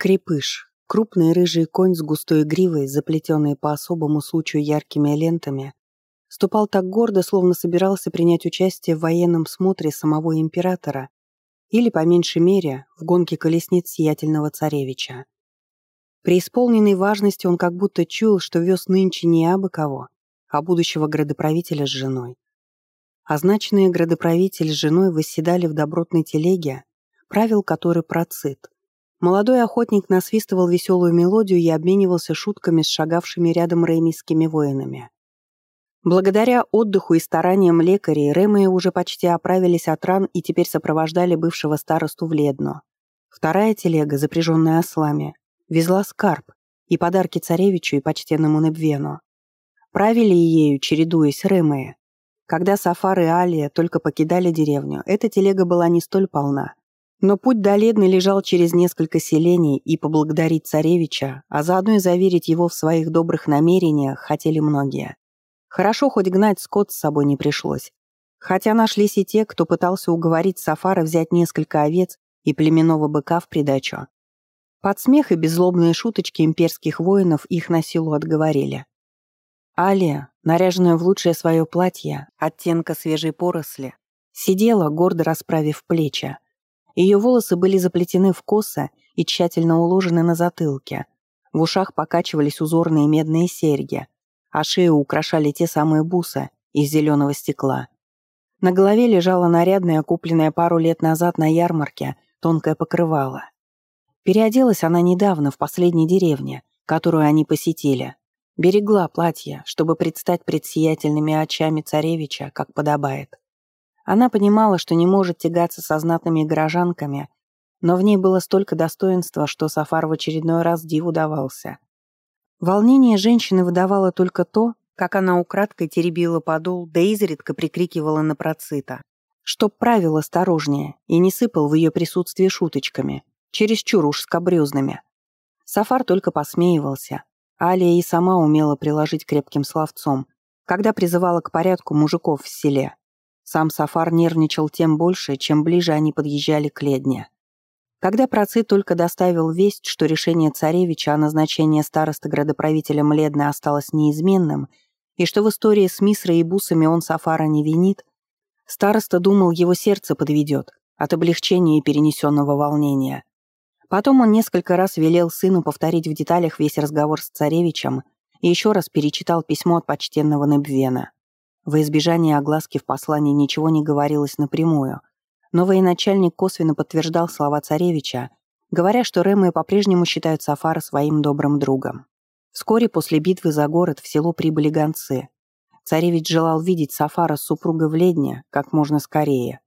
Крепыш. Крупный рыжий конь с густой гривой, заплетенный по особому случаю яркими лентами, ступал так гордо, словно собирался принять участие в военном смотре самого императора или, по меньшей мере, в гонке колесниц сиятельного царевича. При исполненной важности он как будто чуял, что вез нынче не абы кого, а будущего градоправителя с женой. Означенные градоправитель с женой восседали в добротной телеге, правил которой процит, Молодой охотник насвистывал веселую мелодию и обменивался шутками с шагавшими рядом ремийскими воинами. Благодаря отдыху и стараниям лекарей Ремы уже почти оправились от ран и теперь сопровождали бывшего старосту в Ледно. Вторая телега, запряженная ослами, везла скарб и подарки царевичу и почтенному Небвену. Правили ею, чередуясь, Ремы. Когда Сафар и Алия только покидали деревню, эта телега была не столь полна, но путь до Ледны лежал через несколько селений, и поблагодарить царевича, а заодно и заверить его в своих добрых намерениях хотели многие. Хорошо, хоть гнать скот с собой не пришлось. Хотя нашлись и те, кто пытался уговорить Сафара взять несколько овец и племенного быка в придачу. Под смех и беззлобные шуточки имперских воинов их на силу отговорили. Алия, наряженная в лучшее свое платье, оттенка свежей поросли, сидела, гордо расправив плечи, ее волосы были заплетены в косы и тщательно уложены на затылке. В ушах покачивались узорные медные серьги, а шею украшали те самые бусы из зеленого стекла. На голове лежала нарядная, купленная пару лет назад на ярмарке, тонкое покрывало. Переоделась она недавно в последней деревне, которую они посетили. Берегла платье, чтобы предстать пред сиятельными очами царевича, как подобает. Она понимала, что не может тягаться со знатными горожанками, но в ней было столько достоинства, что Сафар в очередной раз диву давался. Волнение женщины выдавало только то, как она украдкой теребила подол, да изредка прикрикивала на процита. Чтоб правил осторожнее и не сыпал в ее присутствии шуточками, чересчур уж скобрезными. Сафар только посмеивался. Алия и сама умела приложить крепким словцом, когда призывала к порядку мужиков в селе. Сам Сафар нервничал тем больше, чем ближе они подъезжали к Ледне. Когда Процит только доставил весть, что решение царевича о назначении староста градоправителем Ледны осталось неизменным, и что в истории с Мисрой и Бусами он Сафара не винит, староста думал, его сердце подведет от облегчения и перенесенного волнения. Потом он несколько раз велел сыну повторить в деталях весь разговор с царевичем и еще раз перечитал письмо от почтенного Небвена. Во избежание огласки в послании ничего не говорилось напрямую, но военачальник косвенно подтверждал слова царевича, говоря, что Рэмы по-прежнему считают Сафара своим добрым другом. Вскоре после битвы за город в село прибыли гонцы. Царевич желал видеть Сафара с супругой в Ледне как можно скорее,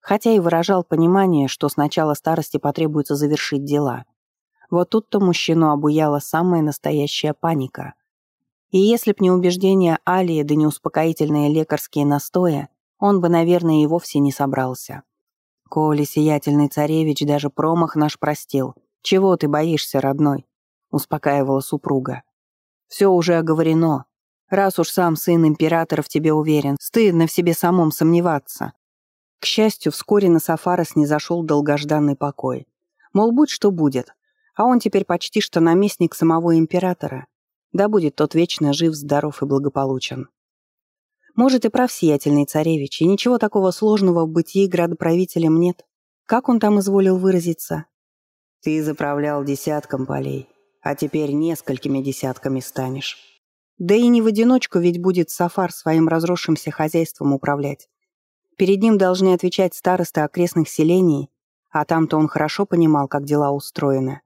хотя и выражал понимание, что сначала старости потребуется завершить дела. Вот тут-то мужчину обуяла самая настоящая паника — и если б не убеждения Алии да не успокоительные лекарские настои, он бы, наверное, и вовсе не собрался. «Коли сиятельный царевич даже промах наш простил, чего ты боишься, родной?» — успокаивала супруга. «Все уже оговорено. Раз уж сам сын императора в тебе уверен, стыдно в себе самом сомневаться». К счастью, вскоре на Сафара снизошел долгожданный покой. Мол, будь что будет, а он теперь почти что наместник самого императора, да будет тот вечно жив, здоров и благополучен. Может, и прав сиятельный царевич, и ничего такого сложного в бытии градоправителем нет. Как он там изволил выразиться? Ты заправлял десятком полей, а теперь несколькими десятками станешь. Да и не в одиночку ведь будет Сафар своим разросшимся хозяйством управлять. Перед ним должны отвечать старосты окрестных селений, а там-то он хорошо понимал, как дела устроены.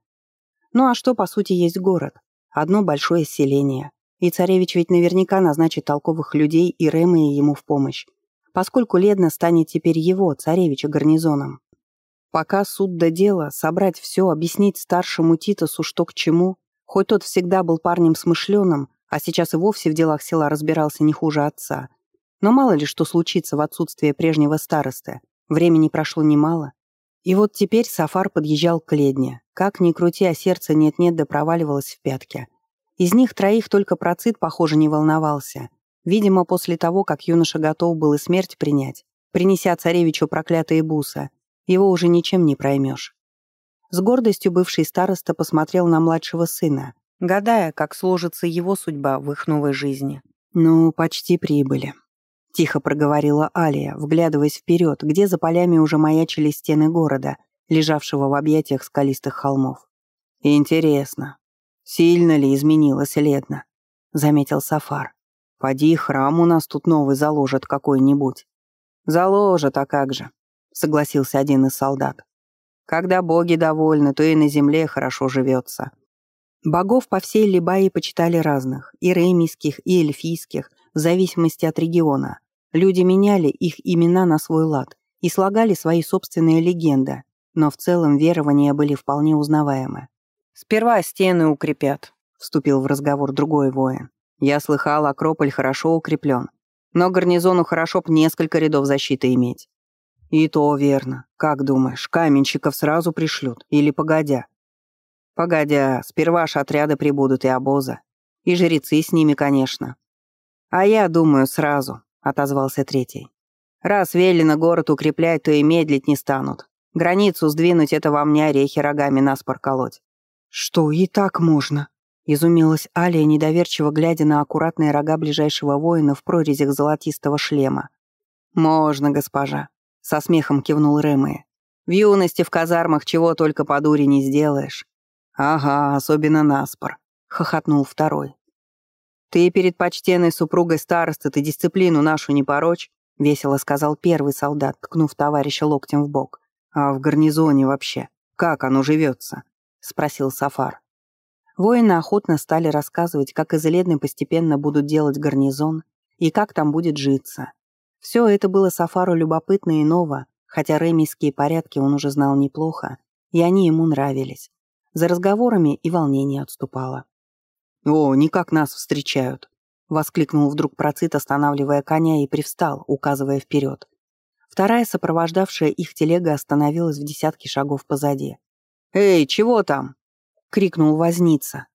Ну а что, по сути, есть город? Одно большое селение. И царевич ведь наверняка назначит толковых людей и Рэмы ему в помощь, поскольку Ледна станет теперь его, царевича, гарнизоном. Пока суд до дела, собрать все, объяснить старшему Титосу, что к чему, хоть тот всегда был парнем смышленым, а сейчас и вовсе в делах села разбирался не хуже отца. Но мало ли что случится в отсутствие прежнего старосты. Времени прошло немало. И вот теперь Сафар подъезжал к Ледне. Как ни крути, а сердце нет-нет да проваливалось в пятки. Из них троих только Процит, похоже, не волновался. Видимо, после того, как юноша готов был и смерть принять, принеся царевичу проклятые бусы, его уже ничем не проймешь. С гордостью бывший староста посмотрел на младшего сына, гадая, как сложится его судьба в их новой жизни. «Ну, почти прибыли», — тихо проговорила Алия, вглядываясь вперед, где за полями уже маячили стены города, лежавшего в объятиях скалистых холмов. «Интересно, сильно ли изменилась Ледна?» — заметил Сафар. «Поди, храм у нас тут новый заложат какой-нибудь». «Заложат, а как же?» — согласился один из солдат. Когда боги довольны, то и на земле хорошо живется. Богов по всей Либае почитали разных, и ремийских, и эльфийских, в зависимости от региона. Люди меняли их имена на свой лад и слагали свои собственные легенды, но в целом верования были вполне узнаваемы. «Сперва стены укрепят», — вступил в разговор другой воин. «Я слыхал, Акрополь хорошо укреплен, но гарнизону хорошо б несколько рядов защиты иметь. «И то верно. Как думаешь, каменщиков сразу пришлют или погодя?» «Погодя, сперва ж отряды прибудут и обоза. И жрецы с ними, конечно». «А я думаю, сразу», — отозвался третий. «Раз велено город укреплять, то и медлить не станут. Границу сдвинуть — это вам не орехи рогами наспор колоть». «Что, и так можно?» — изумилась Алия, недоверчиво глядя на аккуратные рога ближайшего воина в прорезях золотистого шлема. «Можно, госпожа», со смехом кивнул Рэмэ. В юности в казармах чего только по дуре не сделаешь. Ага, особенно наспор, хохотнул второй. Ты перед почтенной супругой старосты ты дисциплину нашу не порочь, весело сказал первый солдат, ткнув товарища локтем в бок. А в гарнизоне вообще, как оно живется? спросил Сафар. Воины охотно стали рассказывать, как из Эледны постепенно будут делать гарнизон и как там будет житься. Все это было Сафару любопытно и ново, хотя ремийские порядки он уже знал неплохо, и они ему нравились. За разговорами и волнение отступало. «О, никак нас встречают!» — воскликнул вдруг Процит, останавливая коня и привстал, указывая вперед. Вторая, сопровождавшая их телега, остановилась в десятке шагов позади. «Эй, чего там?» — крикнул возница.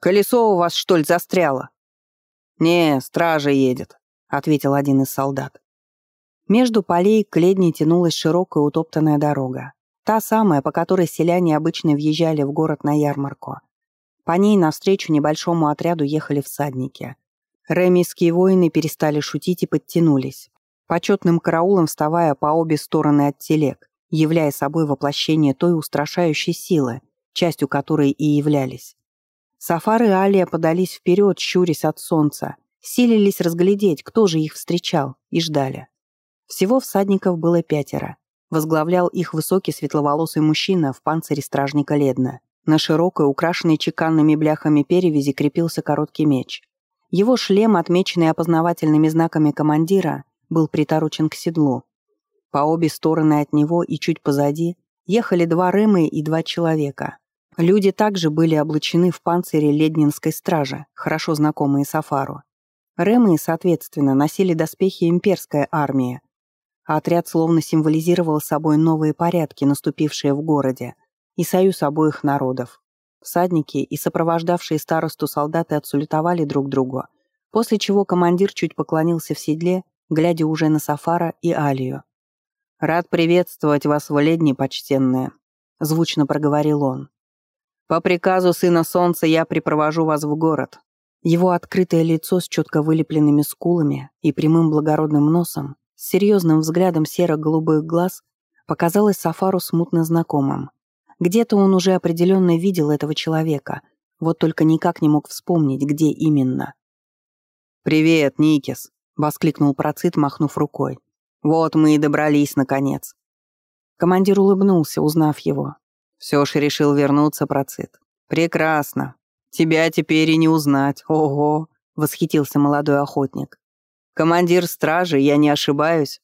«Колесо у вас, что ли, застряло?» «Не, стража едет», ответил один из солдат. Между полей к ледне тянулась широкая утоптанная дорога. Та самая, по которой селяне обычно въезжали в город на ярмарку. По ней навстречу небольшому отряду ехали всадники. Ремийские воины перестали шутить и подтянулись, почетным караулом вставая по обе стороны от телег, являя собой воплощение той устрашающей силы, частью которой и являлись. Сафар и Алия подались вперед, щурясь от солнца, силились разглядеть, кто же их встречал, и ждали. Всего всадников было пятеро. Возглавлял их высокий светловолосый мужчина в панцире стражника Ледна. На широкой, украшенной чеканными бляхами перевязи крепился короткий меч. Его шлем, отмеченный опознавательными знаками командира, был приторочен к седлу. По обе стороны от него и чуть позади ехали два рымы и два человека. Люди также были облачены в панцире леднинской стражи, хорошо знакомые Сафару. Ремы, соответственно, носили доспехи имперская армия. отряд словно символизировал собой новые порядки, наступившие в городе, и союз обоих народов. Всадники и сопровождавшие старосту солдаты отсулютовали друг другу, после чего командир чуть поклонился в седле, глядя уже на Сафара и Алию. «Рад приветствовать вас в почтенные», — звучно проговорил он. «По приказу Сына Солнца я припровожу вас в город, его открытое лицо с четко вылепленными скулами и прямым благородным носом, с серьезным взглядом серо-голубых глаз, показалось Сафару смутно знакомым. Где-то он уже определенно видел этого человека, вот только никак не мог вспомнить, где именно. «Привет, Никис!» — воскликнул Процит, махнув рукой. «Вот мы и добрались, наконец!» Командир улыбнулся, узнав его. «Все ж решил вернуться, Процит. Прекрасно. «Тебя теперь и не узнать, ого!» — восхитился молодой охотник. «Командир стражи, я не ошибаюсь?»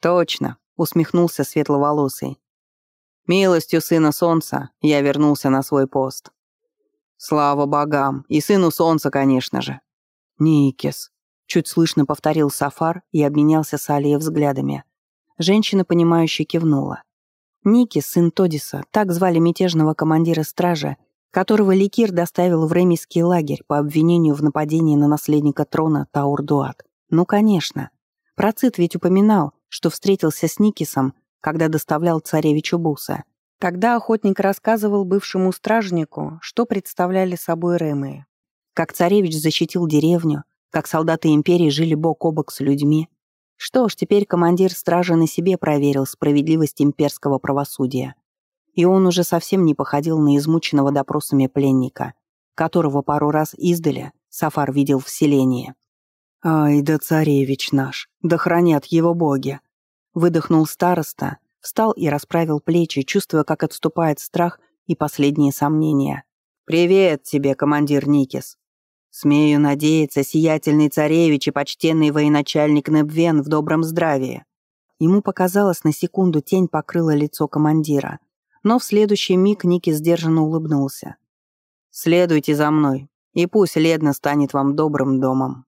«Точно», — усмехнулся светловолосый. «Милостью сына солнца я вернулся на свой пост». «Слава богам! И сыну солнца, конечно же!» «Никис», — чуть слышно повторил Сафар и обменялся с Алией взглядами. Женщина, понимающе кивнула. Никис, сын Тодиса, так звали мятежного командира стражи, которого Ликир доставил в ремийский лагерь по обвинению в нападении на наследника трона Таурдуат. Ну, конечно. Процит ведь упоминал, что встретился с Никисом, когда доставлял царевичу Буса. Тогда охотник рассказывал бывшему стражнику, что представляли собой Рэмы. Как царевич защитил деревню, как солдаты империи жили бок о бок с людьми. Что ж, теперь командир стражи на себе проверил справедливость имперского правосудия. И он уже совсем не походил на измученного допросами пленника, которого пару раз издали Сафар видел в селении. «Ай да царевич наш, да хранят его боги!» Выдохнул староста, встал и расправил плечи, чувствуя, как отступает страх и последние сомнения. «Привет тебе, командир Никис!» «Смею надеяться, сиятельный царевич и почтенный военачальник Небвен в добром здравии». Ему показалось, на секунду тень покрыла лицо командира, но в следующий миг Ники сдержанно улыбнулся. «Следуйте за мной, и пусть Ледна станет вам добрым домом».